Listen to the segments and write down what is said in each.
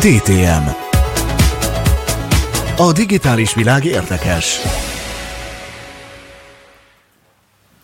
DTM. A digitális világ érdekes.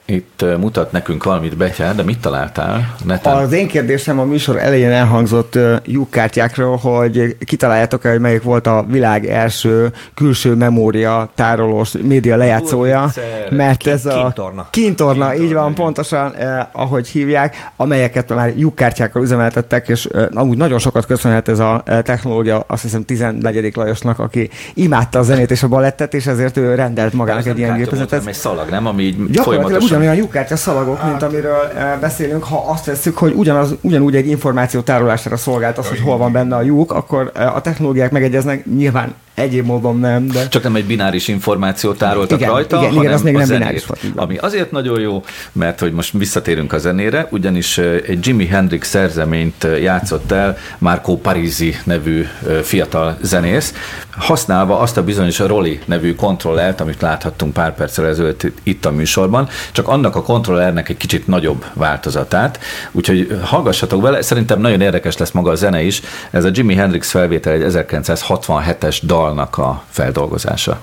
Itt mutat nekünk valamit Betyár, de mit találtál neten? Az én kérdésem a műsor elején elhangzott lyukkártyákról, hogy kitaláljátok-e, hogy melyik volt a világ első külső memória tárolós média lejátszója, mert ez a kintorna, kintorna így van, pontosan, eh, ahogy hívják, amelyeket már lyukkártyákkal üzemeltettek, és eh, amúgy nagyon sokat köszönhet ez a technológia, azt hiszem 14. Lajosnak, aki imádta a zenét és a balettet, és ezért ő rendelt magának egy ilyen gépezetet. Ez egy szalag, nem? Ami így folyamatosan ugyanolyan lyukkártya szalagok, mint amiről eh, beszélünk, ha azt veszük, hogy ugyanaz, ugyanúgy egy információ tárolására szolgált az, hogy hol van. benne a lyuk, akkor eh, a technológiák megegyeznek, nyilván Egyéb módon nem, de... Csak nem egy bináris információt tároltak igen, rajta, igen, hanem igen, az még nem zenét, bináris volt. Ami azért nagyon jó, mert hogy most visszatérünk a zenére, ugyanis egy Jimi Hendrix szerzeményt játszott el Marco Parisi nevű fiatal zenész, használva azt a bizonyos Rolli nevű kontrollert, amit láthattunk pár perccel ezelőtt itt a műsorban, csak annak a kontrollernek egy kicsit nagyobb változatát, úgyhogy hallgassatok vele, szerintem nagyon érdekes lesz maga a zene is, ez a Jimi Hendrix felvétel egy 1967-es dal dalnak a feldolgozása.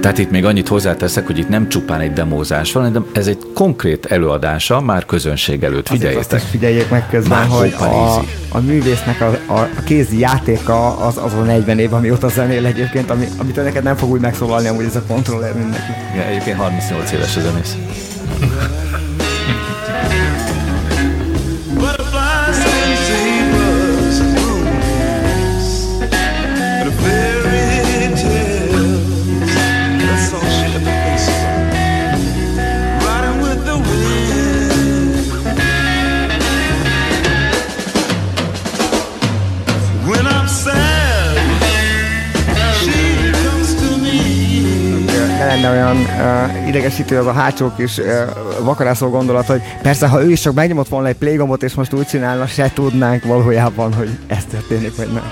Tehát itt még annyit hozzáteszek, hogy itt nem csupán egy demózás van, hanem ez egy konkrét előadása már közönség előtt. Figyeljétek. Azt figyeljék meg közben, Márkó hogy a, a, művésznek a, a, a kézi játéka az, az a 40 év, amióta zenél egyébként, ami, amit neked nem fog úgy megszólalni, amúgy ez a kontroller mindenki. Igen, egyébként 38 éves a zenész. Lenne olyan uh, idegesítő az a hátsó kis uh, vakarászó gondolat, hogy persze, ha ő is csak megnyomott volna egy playgombot, és most úgy csinálna, se tudnánk valójában, hogy ez történik, vagy nem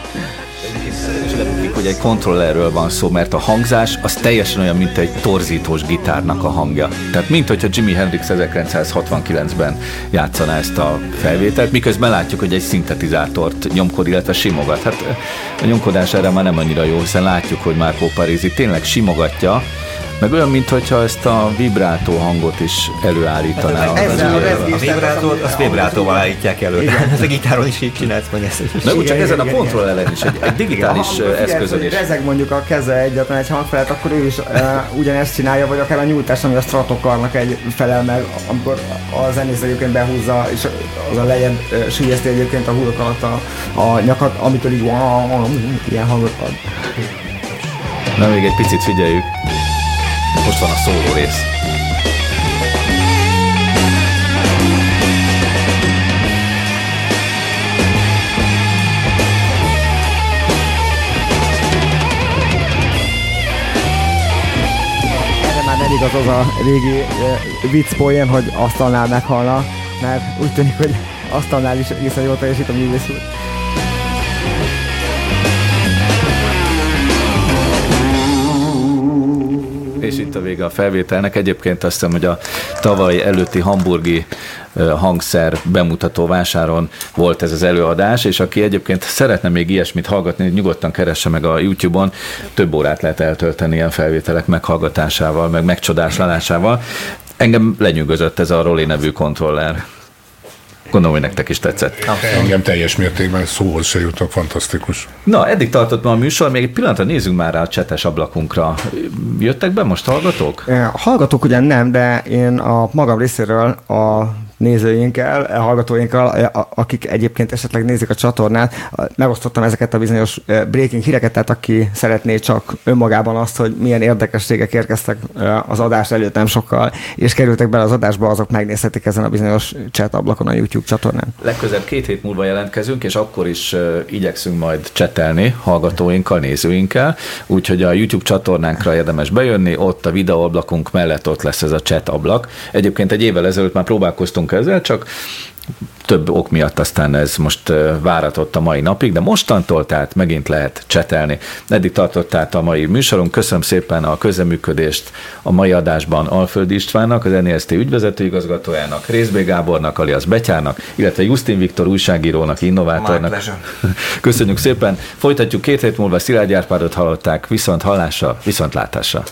hogy egy kontrollerről van szó, mert a hangzás az teljesen olyan, mint egy torzítós gitárnak a hangja. Tehát mint hogyha Jimi Hendrix 1969-ben játszaná ezt a felvételt, miközben látjuk, hogy egy szintetizátort nyomkod, illetve simogat. Hát a nyomkodás erre már nem annyira jó, hiszen látjuk, hogy Marco Parisi tényleg simogatja, meg olyan, mintha ezt a vibrátó hangot is előállítaná. Hát, ez, ez, a vibrátót, azt vibrátóval állítják elő. Igen. Ez a gitáron is így csinálsz meg ezt. Na úgy csak ezen a kontroll ellen is, egy, egy digitális eszközön is. Rezeg mondjuk a keze egyetlen egy hangfelet, akkor ő is ugyanezt csinálja, vagy akár a nyújtás, ami a stratokarnak egy felel meg, amikor a zenész egyébként behúzza, és az a lejjebb sülyezti egyébként a hullok alatt a, a nyakat, amitől így ilyen hangot ad. Na még egy picit figyeljük. Most van a szóló rész. már nem igaz az a régi uh, vicc poén, hogy asztalnál meghalna, mert úgy tűnik, hogy asztalnál is egészen jól teljesít a művész És itt a vége a felvételnek. Egyébként azt hiszem, hogy a tavaly előtti hamburgi hangszer bemutató vásáron volt ez az előadás, és aki egyébként szeretne még ilyesmit hallgatni, nyugodtan keresse meg a YouTube-on, több órát lehet eltölteni ilyen felvételek meghallgatásával, meg megcsodálásával. Engem lenyűgözött ez a Roli nevű kontroller. Gondolom, hogy nektek is tetszett. Okay. Engem teljes mértékben szóhoz se jutok, fantasztikus. Na, eddig tartott ma a műsor, még egy pillanatra nézzünk már rá a csetes ablakunkra. Jöttek be most hallgatók? Hallgatók ugyan nem, de én a magam részéről a nézőinkkel, hallgatóinkkal, akik egyébként esetleg nézik a csatornát, megosztottam ezeket a bizonyos breaking híreket, tehát aki szeretné csak önmagában azt, hogy milyen érdekességek érkeztek az adás előtt nem sokkal, és kerültek bele az adásba, azok megnézhetik ezen a bizonyos chat ablakon a YouTube csatornán. Legközelebb két hét múlva jelentkezünk, és akkor is igyekszünk majd csetelni hallgatóinkkal, nézőinkkel, úgyhogy a YouTube csatornánkra érdemes bejönni, ott a videóablakunk mellett ott lesz ez a chat ablak. Egyébként egy évvel ezelőtt már próbálkoztunk ezzel, csak több ok miatt aztán ez most váratott a mai napig, de mostantól tehát megint lehet csetelni. Eddig tartott tehát a mai műsorunk. Köszönöm szépen a közeműködést a mai adásban Alföldi Istvánnak, az NEST ügyvezető igazgatójának, Részbé Gábornak, alias Betyának, illetve Justin Viktor újságírónak, innovátornak. Köszönjük szépen. Folytatjuk két hét múlva Szilágy Árpádot hallották, viszont hallásra, viszont látásra.